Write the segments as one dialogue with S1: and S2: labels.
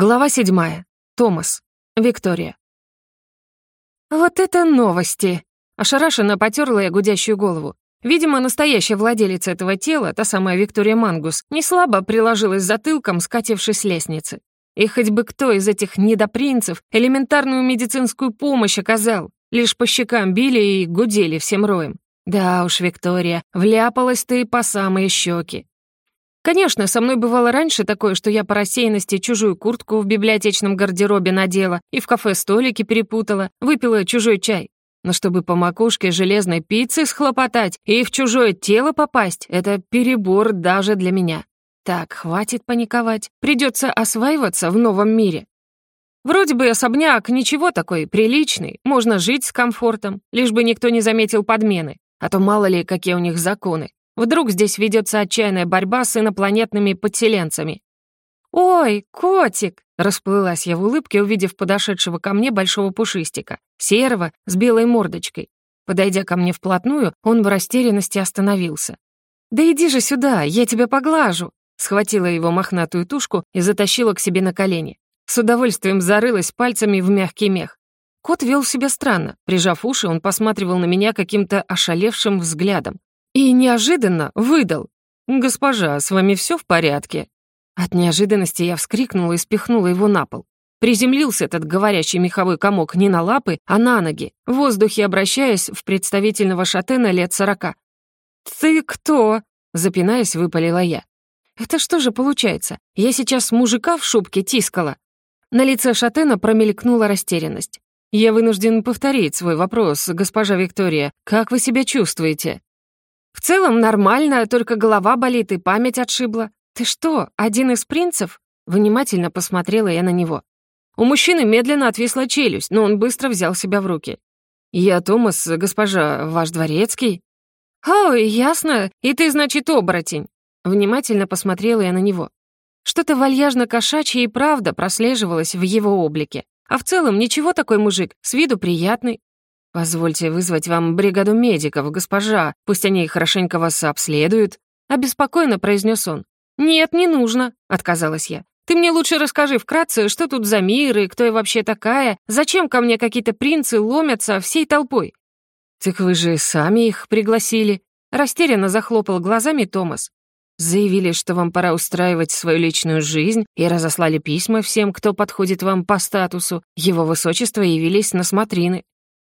S1: Глава седьмая. Томас. Виктория. «Вот это новости!» Ошарашенно потерла я гудящую голову. Видимо, настоящая владелица этого тела, та самая Виктория Мангус, не слабо приложилась затылком, скатившись с лестницы. И хоть бы кто из этих недопринцев элементарную медицинскую помощь оказал, лишь по щекам били и гудели всем роем. Да уж, Виктория, вляпалась ты по самые щеки. Конечно, со мной бывало раньше такое, что я по рассеянности чужую куртку в библиотечном гардеробе надела и в кафе столики перепутала, выпила чужой чай. Но чтобы по макушке железной пиццы схлопотать и в чужое тело попасть, это перебор даже для меня. Так, хватит паниковать, придется осваиваться в новом мире. Вроде бы особняк ничего такой, приличный, можно жить с комфортом, лишь бы никто не заметил подмены, а то мало ли, какие у них законы. Вдруг здесь ведется отчаянная борьба с инопланетными подселенцами. «Ой, котик!» — расплылась я в улыбке, увидев подошедшего ко мне большого пушистика, серого, с белой мордочкой. Подойдя ко мне вплотную, он в растерянности остановился. «Да иди же сюда, я тебя поглажу!» Схватила его мохнатую тушку и затащила к себе на колени. С удовольствием зарылась пальцами в мягкий мех. Кот вел себя странно. Прижав уши, он посматривал на меня каким-то ошалевшим взглядом. И неожиданно выдал. «Госпожа, с вами все в порядке?» От неожиданности я вскрикнула и спихнула его на пол. Приземлился этот говорящий меховой комок не на лапы, а на ноги, в воздухе обращаясь в представительного шатена лет сорока. «Ты кто?» — запинаясь, выпалила я. «Это что же получается? Я сейчас мужика в шубке тискала?» На лице шатена промелькнула растерянность. «Я вынужден повторить свой вопрос, госпожа Виктория. Как вы себя чувствуете?» В целом нормально, только голова болит и память отшибла. Ты что, один из принцев? Внимательно посмотрела я на него. У мужчины медленно отвисла челюсть, но он быстро взял себя в руки. «Я Томас, госпожа, ваш дворецкий?» «О, ясно, и ты, значит, оборотень». Внимательно посмотрела я на него. Что-то вальяжно-кошачье и правда прослеживалось в его облике. А в целом ничего такой мужик, с виду приятный, «Позвольте вызвать вам бригаду медиков, госпожа, пусть они хорошенько вас обследуют», — обеспокоенно произнес он. «Нет, не нужно», — отказалась я. «Ты мне лучше расскажи вкратце, что тут за мир и кто я вообще такая, зачем ко мне какие-то принцы ломятся всей толпой?» «Так вы же сами их пригласили», — растерянно захлопал глазами Томас. «Заявили, что вам пора устраивать свою личную жизнь и разослали письма всем, кто подходит вам по статусу. Его высочество явились на смотрины.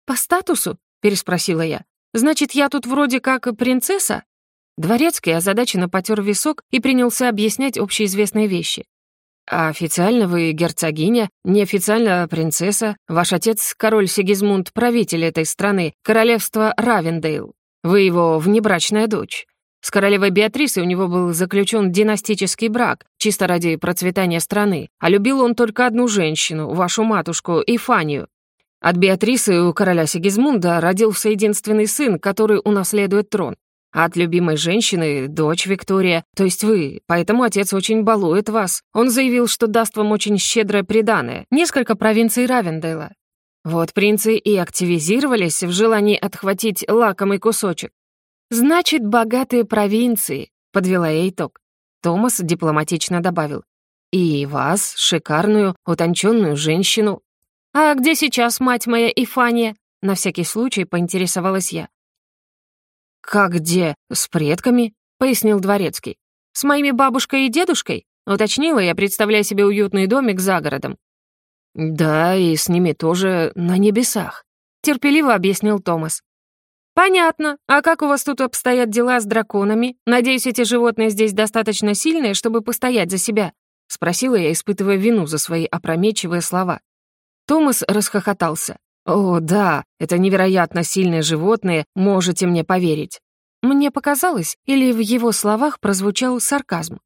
S1: «По статусу?» — переспросила я. «Значит, я тут вроде как принцесса?» Дворецкий озадаченно потер висок и принялся объяснять общеизвестные вещи. «А официально вы герцогиня, неофициально принцесса. Ваш отец — король Сигизмунд, правитель этой страны, королевства Равендейл. Вы его внебрачная дочь. С королевой Беатрисой у него был заключен династический брак, чисто ради процветания страны, а любил он только одну женщину, вашу матушку, Ифанию. От Беатрисы у короля Сигизмунда родился единственный сын, который унаследует трон. А от любимой женщины — дочь Виктория, то есть вы, поэтому отец очень балует вас. Он заявил, что даст вам очень щедрое приданое, несколько провинций Равендейла. Вот принцы и активизировались в желании отхватить лакомый кусочек. «Значит, богатые провинции», — подвела я итог. Томас дипломатично добавил. «И вас, шикарную, утонченную женщину, «А где сейчас мать моя Ифания?» На всякий случай поинтересовалась я. «Как где? С предками?» — пояснил Дворецкий. «С моими бабушкой и дедушкой?» — уточнила я, представляя себе уютный домик за городом. «Да, и с ними тоже на небесах», — терпеливо объяснил Томас. «Понятно. А как у вас тут обстоят дела с драконами? Надеюсь, эти животные здесь достаточно сильные, чтобы постоять за себя?» — спросила я, испытывая вину за свои опрометчивые слова. Томас расхохотался. «О, да, это невероятно сильные животные, можете мне поверить». Мне показалось, или в его словах прозвучал сарказм.